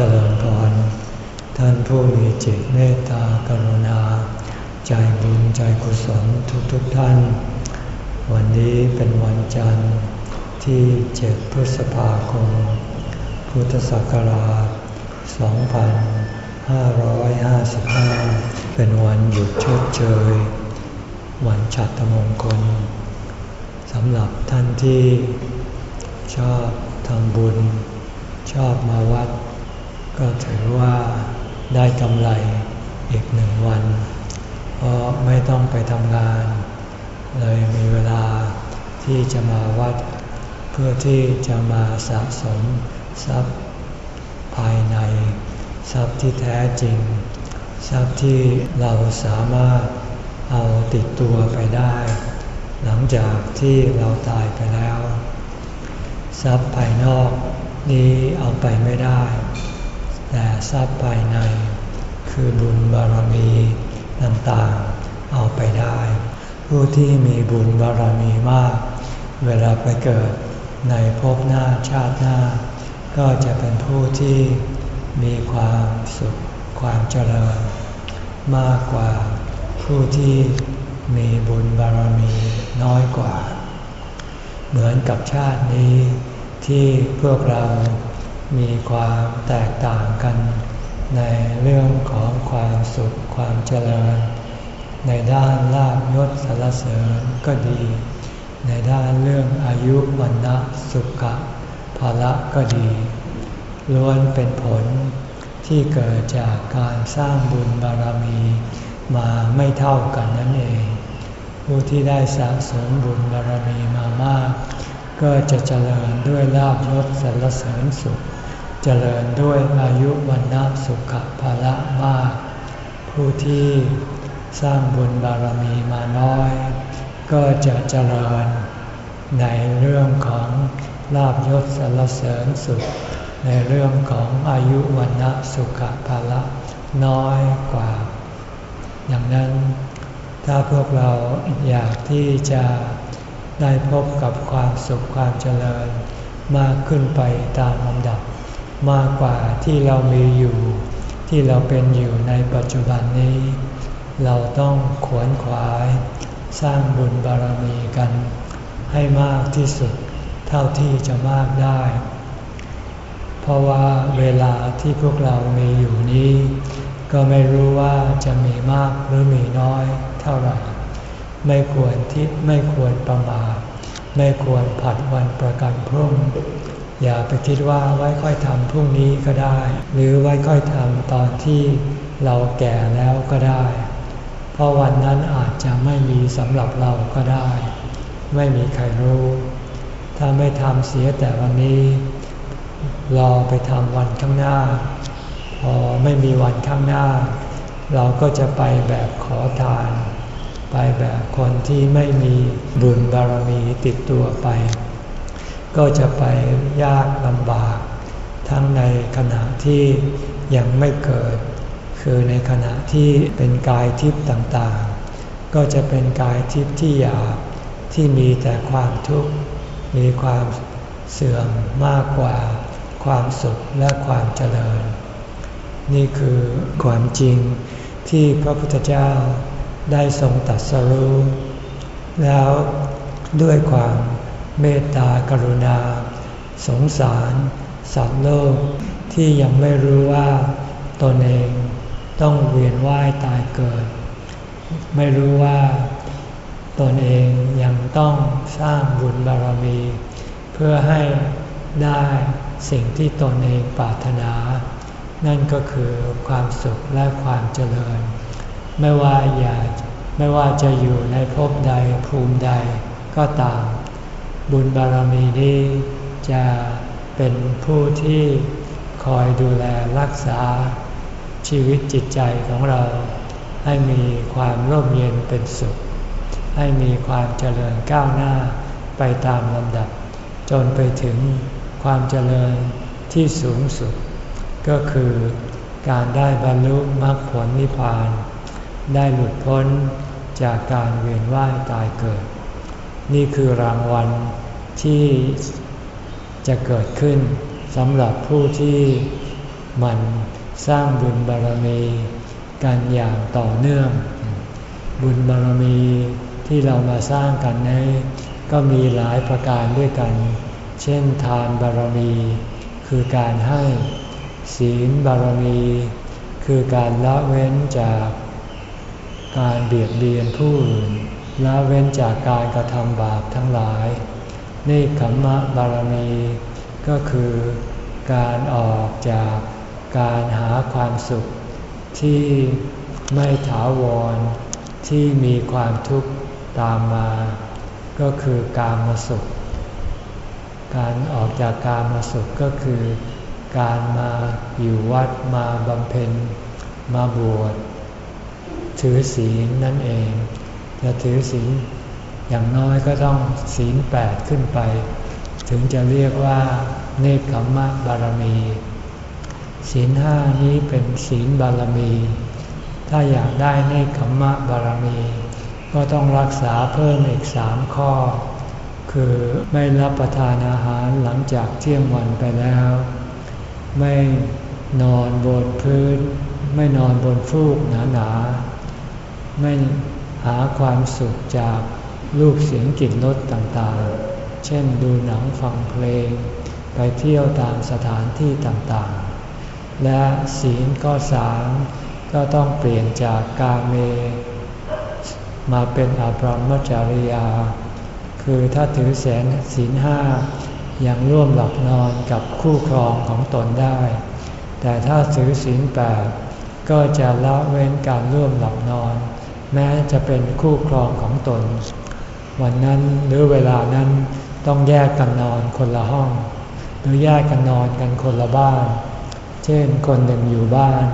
เจริญพร ท่านผู้มีจิตเมตตากรุณา ใจบุญใจกุศลทุกๆทท่าน วันนี้เป็นวันจันทร์ที่เจ็ดพฤษภาคม พุทธศักราช 2555 เป็นวันหยุดชดเชย วันฉัตรมงคลสำหรับท่านที่ชอบทำบุญ ชอบมาวัด ก็ถือว่าได้กำไรอีกหนึ่งวัน เพราะไม่ต้องไปทำงาน เลยมีเวลาที่จะมาวัด เพื่อที่จะมาสะสมทรัพย์ภายใน ทรัพย์ที่แท้จริง ทรัพย์ที่เราสามารถเอาติดตัวไปได้ หลังจากที่เราตายไปแล้ว ทรัพย์ภายนอกนี้เอาไปไม่ได้ แต่ทรัพย์ภายใน คือบุญบารมีต่างๆ เอาไปได้ ผู้ที่มีบุญบารมีมาก เวลาไปเกิดในภพหน้าชาติหน้า ก็จะเป็นผู้ที่มีความสุขความเจริญ มากกว่าผู้ที่มีบุญบารมีน้อยกว่า เหมือนกับชาตินี้ที่พวกเรา มีความแตกต่างกันในเรื่องของความสุขความเจริญ ในด้านลาบยศสารเสริญก็ดี ในด้านเรื่องอายุวันนะสุขะภาละก็ดีล้วนเป็นผลที่เกิดจากการสร้างบุญบารมีมาไม่เท่ากันนั่นเอง ผู้ที่ได้สะสมบุญบารมีมามาก ก็จะเจริญด้วยลาบยศสรรเสริญสุข เจริญด้วยอายุวันนะสุขภาละมาก ผู้ที่สร้างบุญบารมีมาน้อย ก็จะเจริญในเรื่องของลาบยศสรรเสริญสุข ในเรื่องของอายุวันนะสุขภาละน้อยกว่า อย่างนั้นถ้าพวกเราอยากที่จะได้พบกับความสุขความเจริญมากขึ้นไปตามลำดับ มากกว่าที่เรามีอยู่ ที่เราเป็นอยู่ในปัจจุบันนี้ เราต้องขวนขวาย สร้างบุญบารมีกัน ให้มากที่สุดเท่าที่จะมากได้ เพราะว่าเวลาที่พวกเรามีอยู่นี้ ก็ไม่รู้ว่าจะมีมากหรือมีน้อยเท่าไหร่ ไม่ควรทิศไม่ควรประมาทไม่ควรผัดวันประกันพรุ่ง อย่าไปคิดว่าไว้ค่อยทำพรุ่งนี้ก็ได้ หรือไว้ค่อยทำตอนที่เราแก่แล้วก็ได้ เพราะวันนั้นอาจจะไม่มีสำหรับเราก็ได้ ไม่มีใครรู้ ถ้าไม่ทำเสียแต่วันนี้ รอไปทำวันข้างหน้า พอไม่มีวันข้างหน้า เราก็จะไปแบบขอทาน ไปแบบคนที่ไม่มีบุญบารมีติดตัวไป ก็จะไปยากลำบาก ทั้งในขณะที่ยังไม่เกิด คือในขณะที่เป็นกายทิพย์ต่างๆ ก็จะเป็นกายทิพย์ที่หยาบที่มีแต่ความทุกข์มีความเสื่อมมากกว่า ความสุขและความเจริญ นี่คือความจริงที่พระพุทธเจ้าได้ทรงตัดสรู้แล้วด้วยความ เมตตากรุณา สงสาร สัตว์โลก ที่ยังไม่รู้ว่าตนเองต้องเวียนว่ายตายเกิด ไม่รู้ว่าตนเองยังต้องสร้างบุญบารมี เพื่อให้ได้สิ่งที่ตนเองปรารถนา นั่นก็คือความสุขและความเจริญ ไม่ว่าอยากไม่ว่าจะอยู่ในภพใดภูมิใดก็ตาม บุญบารมีนี้จะเป็นผู้ที่คอยดูแลรักษาชีวิตจิตใจของเรา ให้มีความร่มเย็นเป็นสุข ให้มีความเจริญก้าวหน้าไปตามลำดับ จนไปถึงความเจริญที่สูงสุด ก็คือการได้บรรลุมรรคผลนิพพาน ได้หลุดพ้นจากการเวียนว่ายตายเกิด นี่คือรางวัลที่จะเกิดขึ้นสำหรับผู้ที่มันสร้างบุญบารมีกันอย่างต่อเนื่อง บุญบารมีที่เรามาสร้างกันนี้ก็มีหลายประการด้วยกัน เช่นทานบารมี คือการให้ศีลบารมี คือการละเว้นจากการเบียดเบียนผู้อื่น ละเว้นจากการกระทำบาปทั้งหลาย นี่ขมมะบารมี ก็คือการออกจากการหาความสุขที่ไม่ถาวรที่มีความทุกข์ตามมา ก็คือการมาสุข การออกจากการมาสุขก็คือการมาอยู่วัดมาบำเพ็ญมาบวชถือศีลนั่นเอง จะถือศีลอย่างน้อยก็ต้องศีลแปดขึ้นไป ถึงจะเรียกว่าเนคขมมะบารมี ศีลห้านี้เป็นศีลบารมี ถ้าอยากได้เนคขมมะบารมี ก็ต้องรักษาเพิ่มอีกสามข้อ คือไม่รับประทานอาหารหลังจากเที่ยงวันไปแล้ว ไม่นอนบนพื้น ไม่นอนบนฟูกหนาๆไม่ หาความสุขจากรูปเสียงกลิ่นรสต่างๆ เช่นดูหนังฟังเพลง ไปเที่ยวตามสถานที่ต่างๆ และศีลก็สามก็ต้องเปลี่ยนจากกาเม มาเป็นอภรมจริยา คือถ้าถือแสนศีลห้ายังร่วมหลับนอนกับคู่ครองของตนได้ แต่ถ้าถือศีลแปดก็จะละเว้นการร่วมหลับนอน แม้จะเป็นคู่ครองของตน วันนั้นหรือเวลานั้นต้องแยกกันนอนคนละห้อง หรือแยกกันนอนกันคนละบ้าน เช่นคนหนึ่งอยู่บ้าน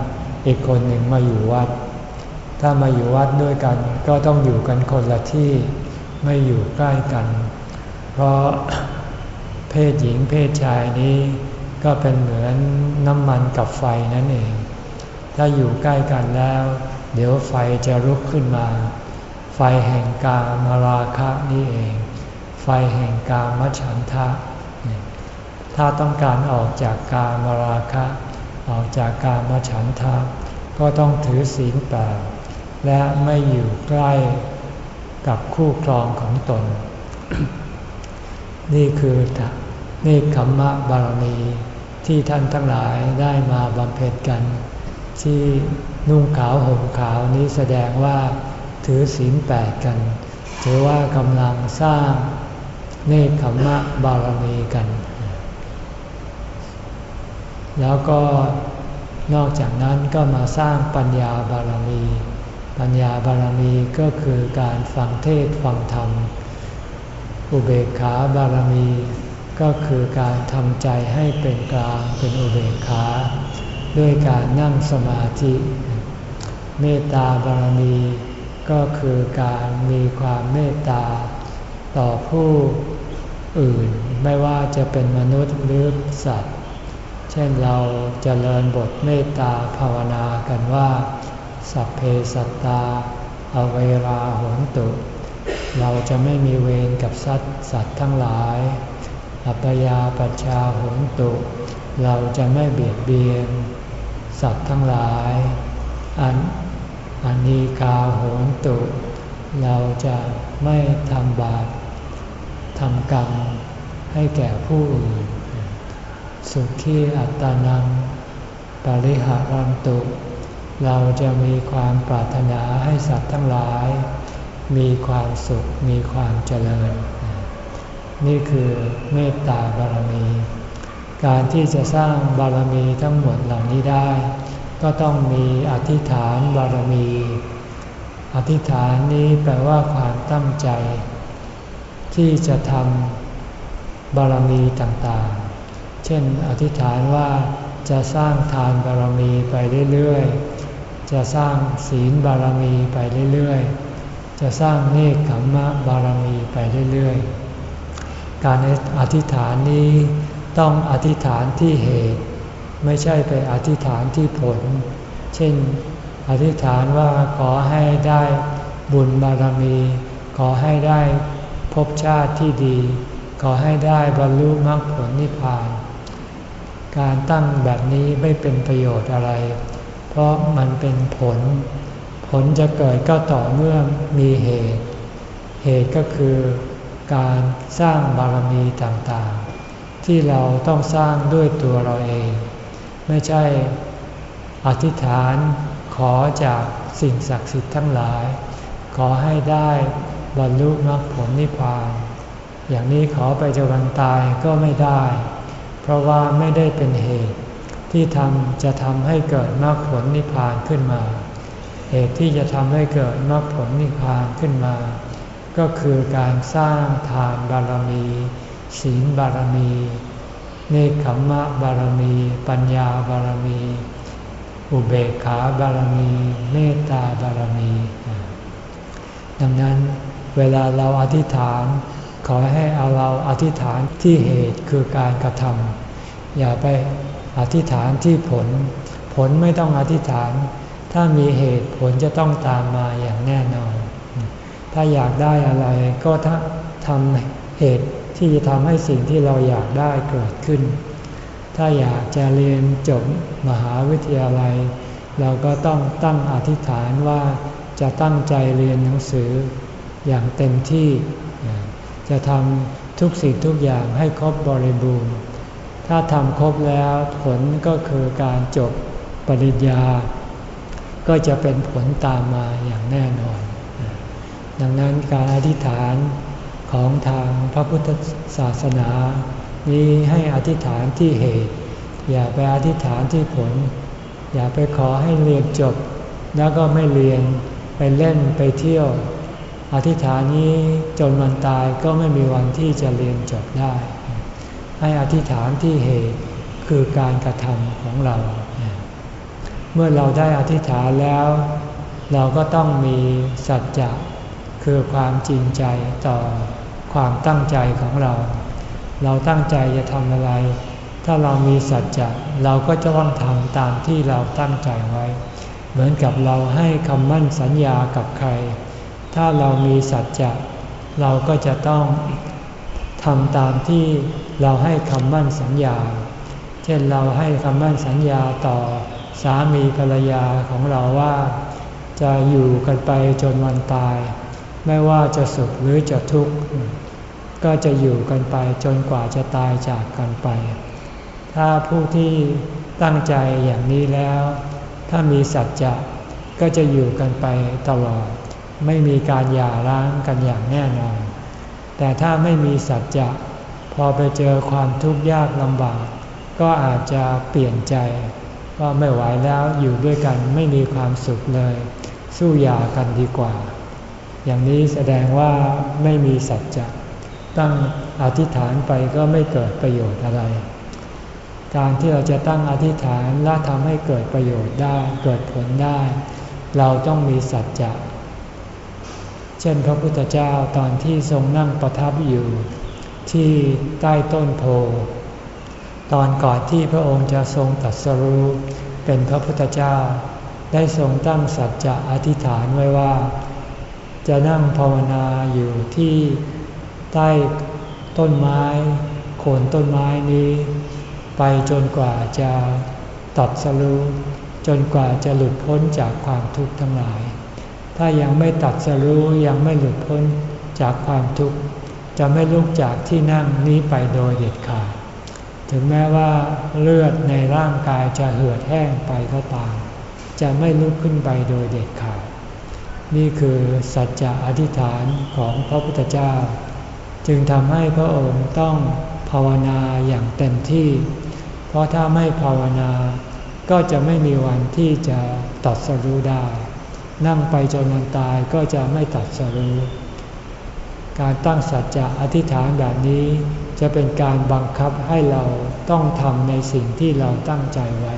อีกคนหนึ่งมาอยู่วัด ถ้ามาอยู่วัดด้วยกันก็ต้องอยู่กันคนละที่ไม่อยู่ใกล้กัน เพราะเพศหญิงเพศชายนี้ก็เป็นเหมือนน้ำมันกับไฟนั่นเอง ถ้าอยู่ใกล้กันแล้ว เดี๋ยวไฟจะลุกขึ้นมา ไฟแห่งกามราคะนี่เอง ไฟแห่งกามฉันทะ ถ้าต้องการออกจากกามราคะ ออกจากกามฉันทะ ก็ต้องถือศีลแปดและไม่อยู่ใกล้กับคู่ครองของตน นี่คือนี่ขมมะบารมีที่ท่านทั้งหลายได้มาบำเพ็ญกันที่ นุ่งขาวห่มขาวนี้แสดงว่าถือศีลแปดกัน ถือว่ากำลังสร้างเนคขมะบารมีกัน แล้วก็นอกจากนั้นก็มาสร้างปัญญาบารมี ปัญญาบารมีก็คือการฟังเทศฟังธรรม อุเบกขาบารมี ก็คือการทำใจให้เป็นกลางเป็นอุเบกขา ด้วยการนั่งสมาธิ เมตตาบารมี ก็คือการมีความเมตตา ต่อผู้อื่นไม่ว่าจะเป็นมนุษย์หรือสัตว์ เช่นเราจเจริญบทเมตตาภาวนากันว่า สัพเพสัตตา อเวราหนตุ เราจะไม่มีเวรกับสัตว์สัตว์ทั้งหลาย อัปยาปัชชาหนตุ เราจะไม่เบียดเบียน สัตว์ทั้งหลาย อัน อนีกาโหนตุ เราจะไม่ทำบาปทำกรรมให้แก่ผู้อื่น สุขีอัตานัง ปริหารันตุ เราจะมีความปรารถนาให้สัตว์ทั้งหลาย มีความสุขมีความเจริญ นี่คือเมตตาบารมี การที่จะสร้างบารมีทั้งหมดเหล่านี้ได้ ก็ต้องมีอธิษฐานบารมี อธิษฐานนี้แปลว่าความตั้งใจ ที่จะทำบารมีต่างๆ เช่นอธิษฐานว่าจะสร้างทานบารมีไปเรื่อยๆ จะสร้างศีลบารมีไปเรื่อยๆ จะสร้างเนคขมมะบารมีไปเรื่อยๆ การอธิษฐานนี้ต้องอธิษฐานที่เหตุ ไม่ใช่ไปอธิษฐานที่ผล เช่น อธิษฐานว่าขอให้ได้บุญบารมี ขอให้ได้พบชาติที่ดี ขอให้ได้บรรลุมรรคผลนิพพาน การตั้งแบบนี้ไม่เป็นประโยชน์อะไร เพราะมันเป็นผล ผลจะเกิดก็ต่อเมื่อมีเหตุ เหตุก็คือการสร้างบารมีต่างๆ ที่เราต้องสร้างด้วยตัวเราเอง ไม่ใช่อธิษฐานขอจากสิ่งศักดิ์สิทธิ์ทั้งหลาย ขอให้ได้บรรลุมรรคผลนิพพาน อย่างนี้ขอไปจนวันตายก็ไม่ได้ เพราะว่าไม่ได้เป็นเหตุที่ทำจะทำให้เกิดมรรคผลนิพพานขึ้นมา เหตุที่จะทำให้เกิดมรรคผลนิพพานขึ้นมา ก็คือการสร้างทานบารมี ศีลบารมี เนคขมมะบารมี ปัญญาบารมี อุเบกขาบารมี เมตตาบารมี ดังนั้นเวลาเราอธิษฐาน ขอให้เอาเราอธิษฐานที่เหตุคือการกระทำอย่าไปอธิษฐานที่ผล ผลไม่ต้องอธิษฐาน ถ้ามีเหตุผลจะต้องตามมาอย่างแน่นอน ถ้าอยากได้อะไรก็ทำเหตุ ที่จะทำให้สิ่งที่เราอยากได้เกิดขึ้น ถ้าอยากจะเรียนจบมหาวิทยาลัย เราก็ต้องตั้งอธิษฐานว่าจะตั้งใจเรียนหนังสืออย่างเต็มที่ จะทำทุกสิ่งทุกอย่างให้ครบบริบูรณ์ ถ้าทำครบแล้วผลก็คือการจบปริญญา ก็จะเป็นผลตามมาอย่างแน่นอน ดังนั้นการอธิษฐาน ของทางพระพุทธศาสนา นี้ให้อธิษฐานที่เหตุ อย่าไปอธิษฐานที่ผล อย่าไปขอให้เรียนจบ แล้วก็ไม่เรียนไปเล่นไปเที่ยว อธิษฐานนี้จนวันตายก็ไม่มีวันที่จะเรียนจบได้ ให้อธิษฐานที่เหตุคือการกระทำของเรา เมื่อเราได้อธิษฐานแล้ว เราก็ต้องมีสัจจะ คือความจริงใจต่อความตั้งใจของเรา เราตั้งใจจะทำอะไร ถ้าเรามีสัจจะเราก็จะต้องทำตามที่เราตั้งใจไว้ เหมือนกับเราให้คำมั่นสัญญากับใคร ถ้าเรามีสัจจะเราก็จะต้องทำตามที่เราให้คำมั่นสัญญา เช่นเราให้คำมั่นสัญญาต่อสามีภรรยาของเราว่า จะอยู่กันไปจนวันตาย ไม่ว่าจะสุขหรือจะทุกข์ก็จะอยู่กันไปจนกว่าจะตายจากกันไป ถ้าผู้ที่ตั้งใจอย่างนี้แล้ว ถ้ามีสัจจะก็จะอยู่กันไปตลอด ไม่มีการหย่าร้างกันอย่างแน่นอน แต่ถ้าไม่มีสัจจะพอไปเจอความทุกข์ยากลำบาก ก็อาจจะเปลี่ยนใจว่าไม่ไหวแล้วอยู่ด้วยกันไม่มีความสุขเลย สู้หย่ากันดีกว่า อย่างนี้แสดงว่าไม่มีสัจจะตั้งอธิษฐานไปก็ไม่เกิดประโยชน์อะไร การที่เราจะตั้งอธิษฐานและทำให้เกิดประโยชน์ได้เกิดผลได้ เราต้องมีสัจจะเช่นพระพุทธเจ้าตอนที่ทรงนั่งประทับอยู่ที่ใต้ต้นโพตอนก่อนที่พระองค์จะทรงตัดสรู้เป็นพระพุทธเจ้า ได้ทรงตั้งสัจจะอธิษฐานไว้ว่า จะนั่งภาวนาอยู่ที่ใต้ต้นไม้ โคนต้นไม้นี้ ไปจนกว่าจะตัดสรู้จนกว่าจะหลุดพ้นจากความทุกข์ทั้งหลาย ถ้ายังไม่ตัดสรู้ยังไม่หลุดพ้นจากความทุกข์ จะไม่ลุกจากที่นั่งนี้ไปโดยเด็ดขาด ถึงแม้ว่าเลือดในร่างกายจะเหือดแห้งไปก็ตาม จะไม่ลุกขึ้นไปโดยเด็ดขาด นี่คือสัจจะอธิษฐานของพระพุทธเจ้า จึงทำให้พระองค์ต้องภาวนาอย่างเต็มที่ เพราะถ้าไม่ภาวนา ก็จะไม่มีวันที่จะตัดสรู้ได้ นั่งไปจนวันตายก็จะไม่ตัดสรู้การตั้งสัจจะอธิษฐานแบบนี้จะเป็นการบังคับให้เราต้องทำในสิ่งที่เราตั้งใจไว้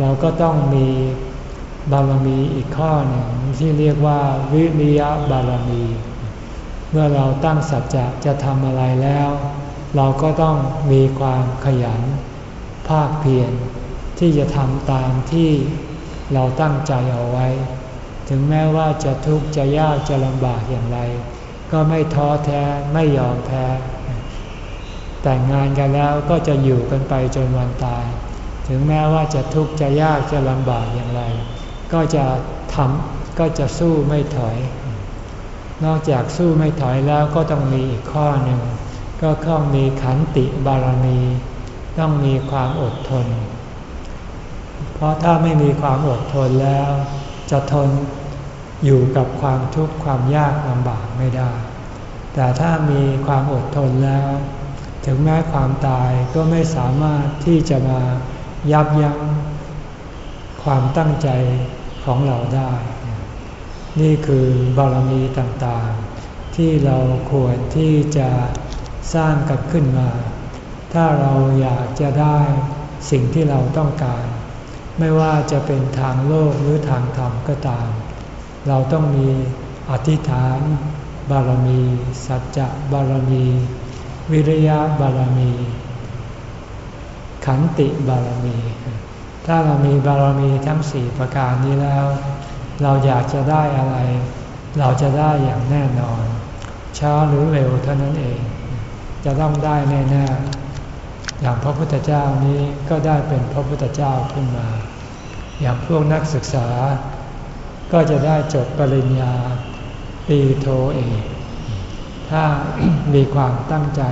เราก็ต้องมี บารมีอีกข้อหนึ่งที่เรียกว่าวิริยะบารมี เมื่อเราตั้งสัจจะจะทำอะไรแล้ว เราก็ต้องมีความขยัน ภาคเพียรที่จะทำตามที่เราตั้งใจเอาไว้ ถึงแม้ว่าจะทุกข์จะยากจะลำบากอย่างไร ก็ไม่ท้อแท้ไม่ยอมแพ้ แต่งงานกันแล้วก็จะอยู่กันไปจนวันตาย ถึงแม้ว่าจะทุกข์จะยากจะลำบากอย่างไร ก็จะทำก็จะสู้ไม่ถอย นอกจากสู้ไม่ถอยแล้วก็ต้องมีอีกข้อหนึ่ง ก็ต้องมีขันติบารมี ต้องมีความอดทน เพราะถ้าไม่มีความอดทนแล้ว จะทนอยู่กับความทุกข์ความยากลำบากไม่ได้ แต่ถ้ามีความอดทนแล้ว ถึงแม้ความตายก็ไม่สามารถที่จะมายับยั้ง ความตั้งใจของเราได้ นี่คือบารมีต่างๆ ที่เราควรที่จะสร้างกันขึ้นมา ถ้าเราอยากจะได้สิ่งที่เราต้องการ ไม่ว่าจะเป็นทางโลกหรือทางธรรมก็ตาม เราต้องมีอธิษฐาน บารมี สัจจะบารมี วิริยะบารมี ขันติบารมี ถ้าเรามีบารมีทั้งสี่ประการนี้แล้ว เราอยากจะได้อะไร เราจะได้อย่างแน่นอน ช้าหรือเร็วเท่านั้นเอง จะต้องได้แน่ๆอย่างพระพุทธเจ้านี้ก็ได้เป็นพระพุทธเจ้าขึ้นมา อย่างพวกนักศึกษา ก็จะได้จบปริญญาปีโทเอกถ้ามีความตั้งใจ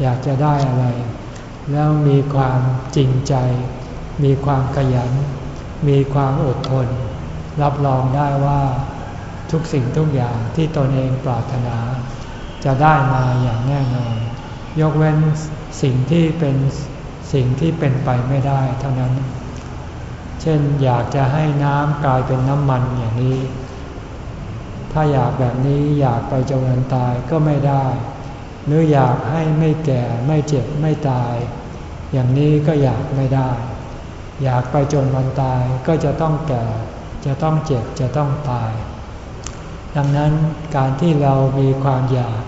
อยากจะได้อะไร แล้วมีความจริงใจ มีความขยัน มีความอดทน รับรองได้ว่าทุกสิ่งทุกอย่างที่ตนเองปรารถนา จะได้มาอย่างแน่นอน ยกเว้นสิ่งที่เป็นสิ่งที่เป็นไปไม่ได้เท่านั้น เช่นอยากจะให้น้ำกลายเป็นน้ำมันอย่างนี้ ถ้าอยากแบบนี้อยากไปจนวันตายก็ไม่ได้ หรืออยากให้ไม่แก่ไม่เจ็บไม่ตาย อย่างนี้ก็อยากไม่ได้ อยากไปจนวันตายก็จะต้องแก่ จะต้องเจ็บ จะต้องตาย ดังนั้นการที่เรามีความอยาก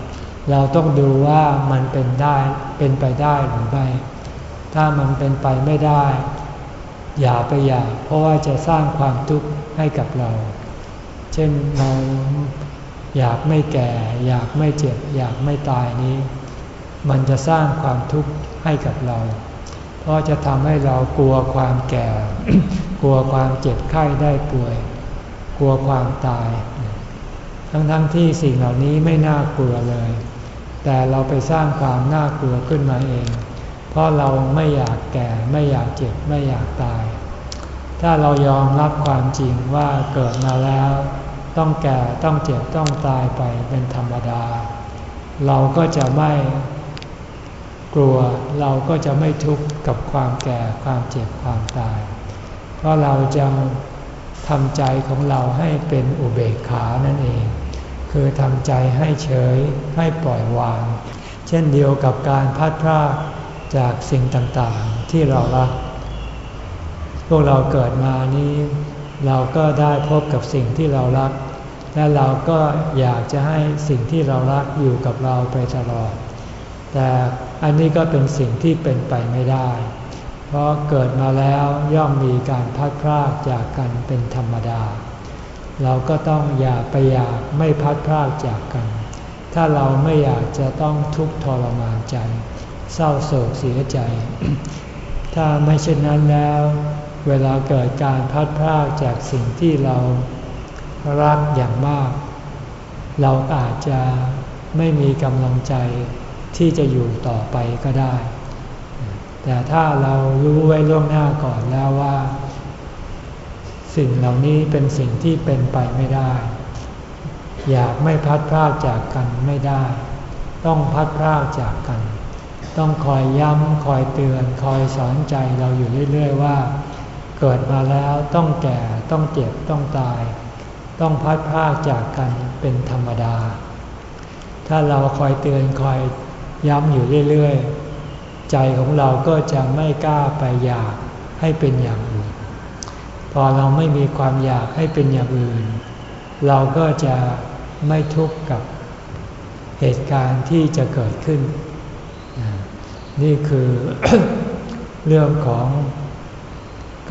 เราต้องดูว่ามันเป็นได้เป็นไปได้หรือไม่ ถ้ามันเป็นไปไม่ได้ อย่าไปอยาก เพราะว่าจะสร้างความทุกข์ให้กับเรา เช่นเราอยากไม่แก่ อยากไม่เจ็บ อยากไม่ตายนี้ มันจะสร้างความทุกข์ให้กับเรา ราะจะทำให้เรากลัวความแก่ กลัวความเจ็บไข้ได้ป่วย กลัวความตาย ทั้งๆทที่สิ่งเหล่านี้ไม่น่ากลัวเลย แต่เราไปสร้างความน่ากลัวขึ้นมาเอง เพราะเราไม่อยากแก่ไม่อยากเจ็บไม่อยากตาย ถ้าเรายอมรับความจริงว่าเกิดมาแล้ว ต้องแก่ต้องเจ็บต้องตายไปเป็นธรรมดา เราก็จะไม่ ลัวเราก็จะไม่ทุกข์กับความแก่ความเจ็บความตาย เพราะเราจะทำใจของเราให้เป็นอุเบกขานั่นเอง คือทำใจให้เฉยให้ปล่อยวาง เช่นเดียวกับการพัดพรากจากสิ่งต่างๆที่เรารัก พวกเราเกิดมานี้ เราก็ได้พบกับสิ่งที่เรารัก และเราก็อยากจะให้สิ่งที่เรารักอยู่กับเราไปตลอด แต่ อันนี้ก็เป็นสิ่งที่เป็นไปไม่ได้ เพราะเกิดมาแล้วย่อมมีการพัดพรากจากกันเป็นธรรมดา เราก็ต้องอย่าไปอยากไม่พัดพรากจากกัน ถ้าเราไม่อยากจะต้องทุกข์ทรมานใจ เศร้าโศกเสียใจ ถ้าไม่เช่นนั้นแล้ว เวลาเกิดการพัดพรากจากสิ่งที่เรารักอย่างมาก เราอาจจะไม่มีกำลังใจ ที่จะอยู่ต่อไปก็ได้ แต่ถ้าเรารู้ไว้ล่วงหน้าก่อนแล้วว่า สิ่งเหล่านี้เป็นสิ่งที่เป็นไปไม่ได้ อยากไม่พัดพรากจากกันไม่ได้ ต้องพัดพรากจากกัน ต้องคอยย้ำคอยเตือน คอยสอนใจเราอยู่เรื่อย ๆ ว่า เกิดมาแล้วต้องแก่ต้องเจ็บต้องตาย ต้องพัดพากจากกันเป็นธรรมดา ถ้าเราคอยเตือนคอย ย้ำอยู่เรื่อยๆ ใจของเราก็จะไม่กล้าไปอยากให้เป็นอย่างอื่น พอเราไม่มีความอยากให้เป็นอย่างอื่น เราก็จะไม่ทุกข์กับเหตุการณ์ที่จะเกิดขึ้น นี่คือเรื่องของ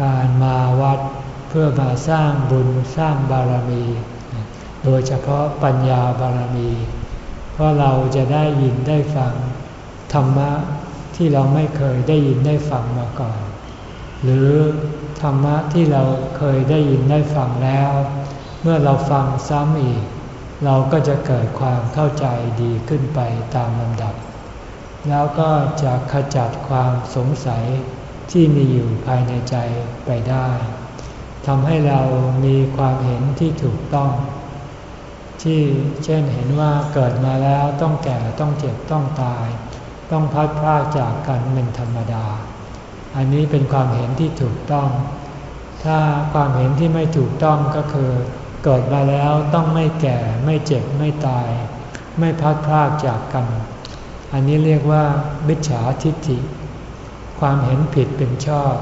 การมาวัดเพื่อมาสร้างบุญสร้างบารมี โดยเฉพาะปัญญาบารมี เพราะเราจะได้ยินได้ฟังธรรมะที่เราไม่เคยได้ยินได้ฟังมาก่อน หรือธรรมะที่เราเคยได้ยินได้ฟังแล้ว เมื่อเราฟังซ้ำอีก เราก็จะเกิดความเข้าใจดีขึ้นไปตามลำดับ แล้วก็จะขจัดความสงสัยที่มีอยู่ภายในใจไปได้ทำให้เรามีความเห็นที่ถูกต้อง ที่เช่นเห็นว่าเกิดมาแล้วต้องแก่ต้องเจ็บต้องตาย ต้องพัดพรากจากกันเป็นธรรมดา อันนี้เป็นความเห็นที่ถูกต้อง ถ้าความเห็นที่ไม่ถูกต้องก็คือ เกิดมาแล้วต้องไม่แก่ไม่เจ็บไม่ตาย ไม่พัดพรากจากกัน อันนี้เรียกว่าบิจฉาทิฏฐิ ความเห็นผิดเป็นชอบ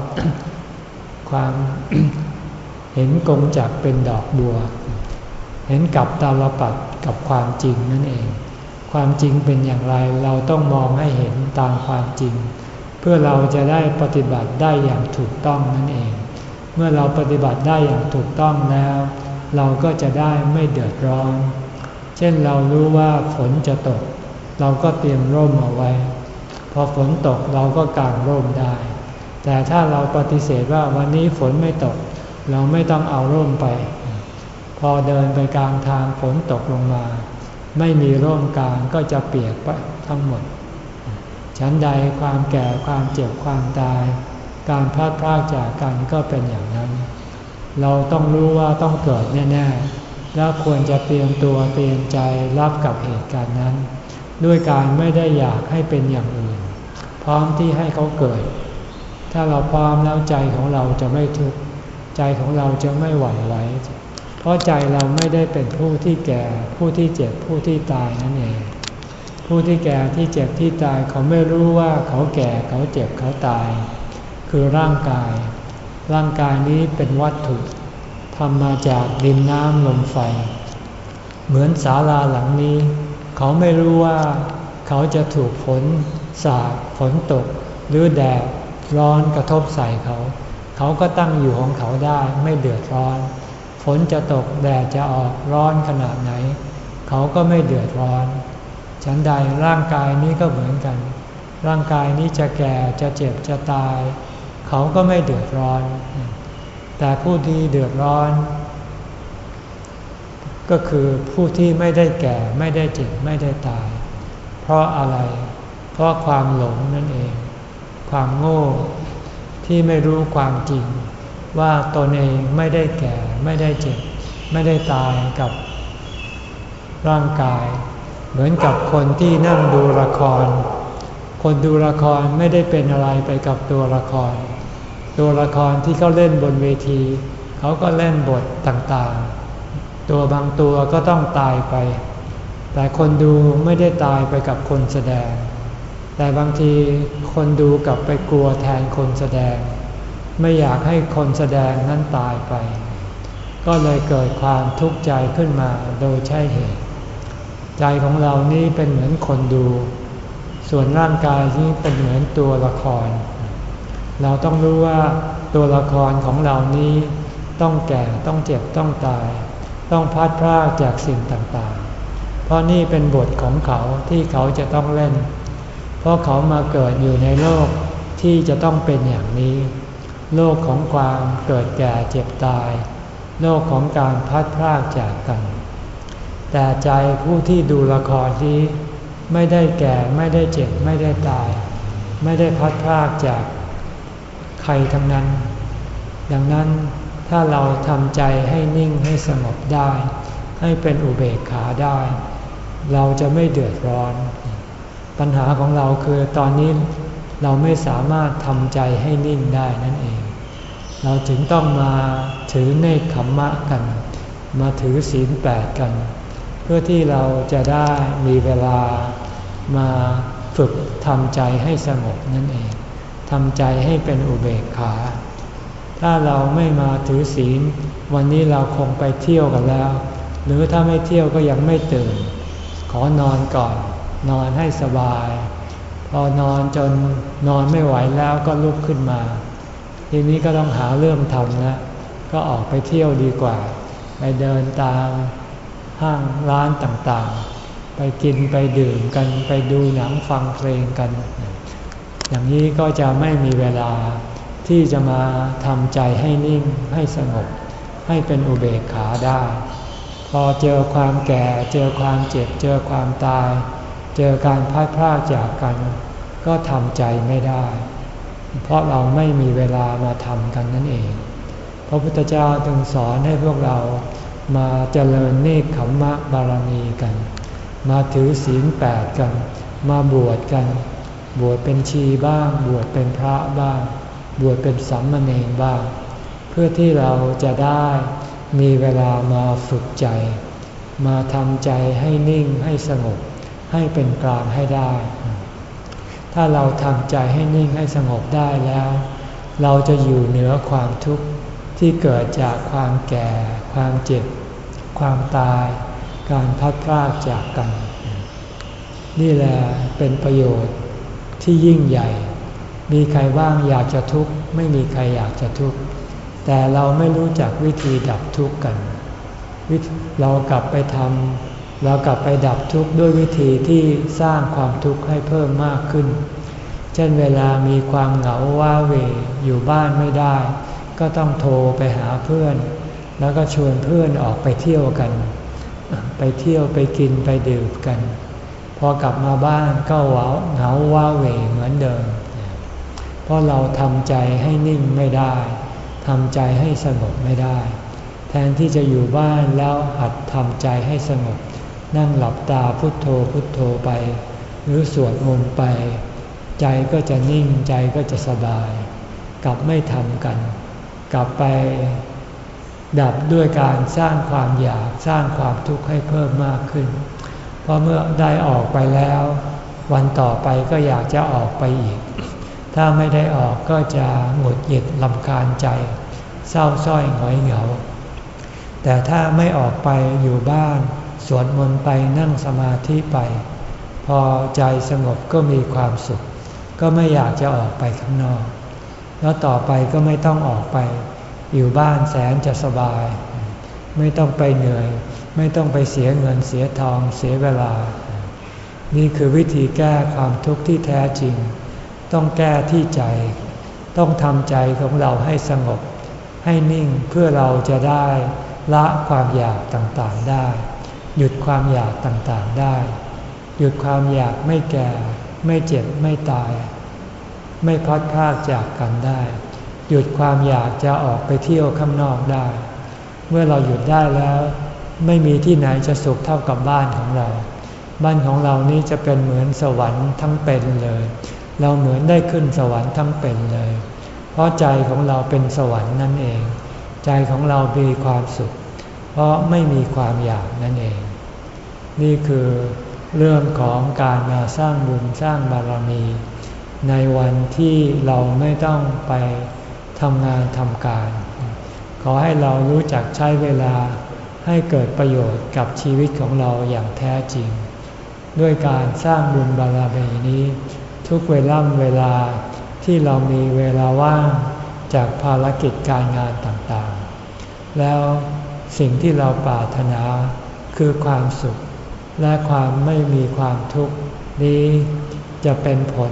ความเห็นกงจักเป็นดอกบัว เห็นกับตาลปัดกับความจริงนั่นเอง ความจริงเป็นอย่างไรเราต้องมองให้เห็นตามความจริง เพื่อเราจะได้ปฏิบัติได้อย่างถูกต้องนั่นเอง เมื่อเราปฏิบัติได้อย่างถูกต้องแล้ว เราก็จะได้ไม่เดือดร้อน เช่นเรารู้ว่าฝนจะตก เราก็เตรียมร่มเอาไว้ พอฝนตกเราก็กางร่มได้ แต่ถ้าเราปฏิเสธว่าวันนี้ฝนไม่ตก เราไม่ต้องเอาร่มไป พอเดินไปกลางทางฝนตกลงมา ไม่มีร่มกลางก็จะเปียกไปทั้งหมด ฉันใดความแก่ความเจ็บความตาย การพลาดพลาดจากกันก็เป็นอย่างนั้น เราต้องรู้ว่าต้องเกิดแน่ๆ แล้วควรจะเตรียมตัวเตรียมใจรับกับเหตุการณ์นั้น ด้วยการไม่ได้อยากให้เป็นอย่างอื่น พร้อมที่ให้เขาเกิด ถ้าเราพร้อมแล้วใจของเราจะไม่ทุกข์ใจของเราจะไม่หวั่นไหว ราะใจเราไม่ได้เป็นผู้ที่แก่ ผู้ที่เจ็บผู้ที่ตายนั่นเอง ผู้ที่แก่ที่เจ็บที่ตายเขาไม่รู้ว่าเขาแก่เขาเจ็บเขาตาย คือร่างกาย ร่างกายนี้เป็นวัตถุทำมาจากดินน้ำลมไฟ เหมือนศาลาหลังนี้ เขาไม่รู้ว่าเขาจะถูกฝนสาดฝนตก หรือแดดร้อนกระทบใส่เขา เขาก็ตั้งอยู่ของเขาได้ไม่เดือดร้อน ฝนจะตกแดดจะออกร้อนขนาดไหน เขาก็ไม่เดือดร้อน ฉันใดร่างกายนี้ก็เหมือนกัน ร่างกายนี้จะแก่จะเจ็บจะตาย เขาก็ไม่เดือดร้อน แต่ผู้ที่เดือดร้อน ก็คือผู้ที่ไม่ได้แก่ไม่ได้เจ็บไม่ได้ตาย เพราะอะไร เพราะความหลงนั่นเอง ความโง่ที่ไม่รู้ความจริง ว่าตนเองไม่ได้แก่ ไม่ได้เจ็บ ไม่ได้ตายกับร่างกาย เหมือนกับคนที่นั่งดูละคร คนดูละครไม่ได้เป็นอะไรไปกับตัวละคร ตัวละครที่เขาเล่นบนเวที เขาก็เล่นบทต่างๆ ตัวบางตัวก็ต้องตายไป แต่คนดูไม่ได้ตายไปกับคนแสดง แต่บางทีคนดูกลับไปกลัวแทนคนแสดง ไม่อยากให้คนแสดงนั้นตายไป ก็เลยเกิดความทุกข์ใจขึ้นมาโดยใช่เหตุ ใจของเรานี้เป็นเหมือนคนดู ส่วนร่างกายนี้เป็นเหมือนตัวละคร เราต้องรู้ว่าตัวละครของเรานี้ ต้องแก่ต้องเจ็บต้องตาย ต้องพัดพลาดจากสิ่งต่างๆ เพราะนี่เป็นบทของเขาที่เขาจะต้องเล่น เพราะเขามาเกิดอยู่ในโลกที่จะต้องเป็นอย่างนี้ โลกของความเกิดแก่เจ็บตาย โลกของการพัดพรากจากกัน แต่ใจผู้ที่ดูละครนี้ ไม่ได้แก่ไม่ได้เจ็บไม่ได้ตาย ไม่ได้พัดพรากจากใครทั้งนั้น ดังนั้นถ้าเราทำใจให้นิ่งให้สงบได้ ให้เป็นอุเบกขาได้ เราจะไม่เดือดร้อน ปัญหาของเราคือตอนนี้เราไม่สามารถทำใจให้นิ่งได้นั่นเอง เราถึงต้องมาถือเนคขมมะกัน มาถือศีลแปดกัน เพื่อที่เราจะได้มีเวลามาฝึกทำใจให้สงบนั่นเองทำใจให้เป็นอุเบกขา ถ้าเราไม่มาถือศีล วันนี้เราคงไปเที่ยวกันแล้ว หรือถ้าไม่เที่ยวก็ยังไม่ตื่น ขอนอนก่อน นอนให้สบาย พอนอนจนนอนไม่ไหวแล้วก็ลุกขึ้นมา ทีนี้ก็ต้องหาเรื่องทำนะก็ออกไปเที่ยวดีกว่า ไปเดินตามห้างร้านต่างๆ ไปกินไปดื่มกันไปดูหนังฟังเพลงกัน อย่างนี้ก็จะไม่มีเวลาที่จะมาทำใจให้นิ่งให้สงบ ให้เป็นอุเบกขาได้ พอเจอความแก่ เจอความเจ็บ เจอความตาย เจอการพัดพลาดจากกัน ก็ทำใจไม่ได้ เพราะเราไม่มีเวลามาทำกันนั่นเอง พระพุทธเจ้าจึงสอนให้พวกเรามาเจริญเนคขมมะบารมีกัน มาถือศีลแปดกัน มาบวชกัน บวชเป็นชีบ้าง บวชเป็นพระบ้าง บวชเป็นสัมมเนรบ้าง เพื่อที่เราจะได้มีเวลามาฝึกใจ มาทำใจให้นิ่งให้สงบ ให้เป็นกลางให้ได้ ถ้าเราทำใจให้นิ่งให้สงบได้แล้ว เราจะอยู่เหนือความทุกข์ที่เกิดจากความแก่ ความเจ็บ ความตาย การพัดพลากจากกัน นี่แหละเป็นประโยชน์ที่ยิ่งใหญ่ มีใครบ้างอยากจะทุกข์ไม่มีใครอยากจะทุกข์แต่เราไม่รู้จักวิธีดับทุกข์กัน เรากลับไปทำ เรากลับไปดับทุกข์ด้วยวิธีที่สร้างความทุกข์ให้เพิ่มมากขึ้น เช่นเวลามีความเหงาว้าเวอยู่บ้านไม่ได้ ก็ต้องโทรไปหาเพื่อน แล้วก็ชวนเพื่อนออกไปเที่ยวกัน ไปเที่ยวไปกินไปดื่มกัน พอกลับมาบ้านก็ว้าเหงาว้าเวเหมือนเดิม เพราะเราทำใจให้นิ่งไม่ได้ทำใจให้สงบไม่ได้ แทนที่จะอยู่บ้านแล้วหัดทำใจให้สงบ นั่งหลับตาพุโทโธพุโทโธไป หรือสวดมนต์ไป ใจก็จะนิ่งใจก็จะสบาย กลับไม่ทำกัน กลับไป ดับด้วยการสร้างความอยากสร้างความทุกข์ให้เพิ่มมากขึ้น เพราะเมื่อได้ออกไปแล้ว วันต่อไปก็อยากจะออกไปอีก ถ้าไม่ได้ออกก็จะหงุดหงิดลำคาญใจ เศร้าส้อยหงอยเหงาแต่ถ้าไม่ออกไปอยู่บ้าน สวดมนต์ไปนั่งสมาธิไป พอใจสงบก็มีความสุข ก็ไม่อยากจะออกไปข้างนอก แล้วต่อไปก็ไม่ต้องออกไป อยู่บ้านแสนจะสบาย ไม่ต้องไปเหนื่อย ไม่ต้องไปเสียเงินเสียทองเสียเวลา นี่คือวิธีแก้ความทุกข์ที่แท้จริง ต้องแก้ที่ใจ ต้องทำใจของเราให้สงบ ให้นิ่งเพื่อเราจะได้ละความอยากต่างๆได้ หยุดความอยากต่างๆได้ หยุดความอยากไม่แก่ ไม่เจ็บไม่ตาย ไม่พัดพากจากกันได้ หยุดความอยากจะออกไปเที่ยวข้างนอกได้ เมื่อเราหยุดได้แล้ว ไม่มีที่ไหนจะสุขเท่ากับบ้านของเรา บ้านของเรานี้จะเป็นเหมือนสวรรค์ทั้งเป็นเลย เราเหมือนได้ขึ้นสวรรค์ทั้งเป็นเลย เพราะใจของเราเป็นสวรรค์นั่นเอง ใจของเรามีความสุข เพราะไม่มีความอยากนั่นเอง นี่คือเรื่องของการมาสร้างบุญสร้างบารมี ในวันที่เราไม่ต้องไปทำงานทำการ ขอให้เรารู้จักใช้เวลาให้เกิดประโยชน์กับชีวิตของเราอย่างแท้จริง ด้วยการสร้างบุญบารมีนี้ ทุกเวล่ำเวลาที่เรามีเวลาว่างจากภารกิจการงานต่างๆ แล้วสิ่งที่เราปรารถนาคือความสุข และความไม่มีความทุกข์นี้จะเป็นผล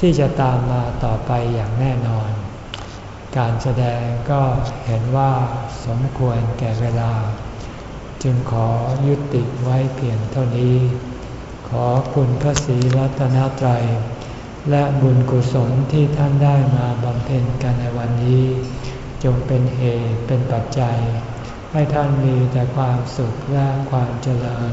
ที่จะตามมาต่อไปอย่างแน่นอน การแสดงก็เห็นว่าสมควรแก่เวลา จึงขอยุติไว้เพียงเท่านี้ ขอคุณพระศรีรัตนตรัย และบุญกุศลที่ท่านได้มาบำเพ็ญกันในวันนี้ จงเป็นเหตุเป็นปัจจัย ให้ท่านมีแต่ความสุขและความเจริญ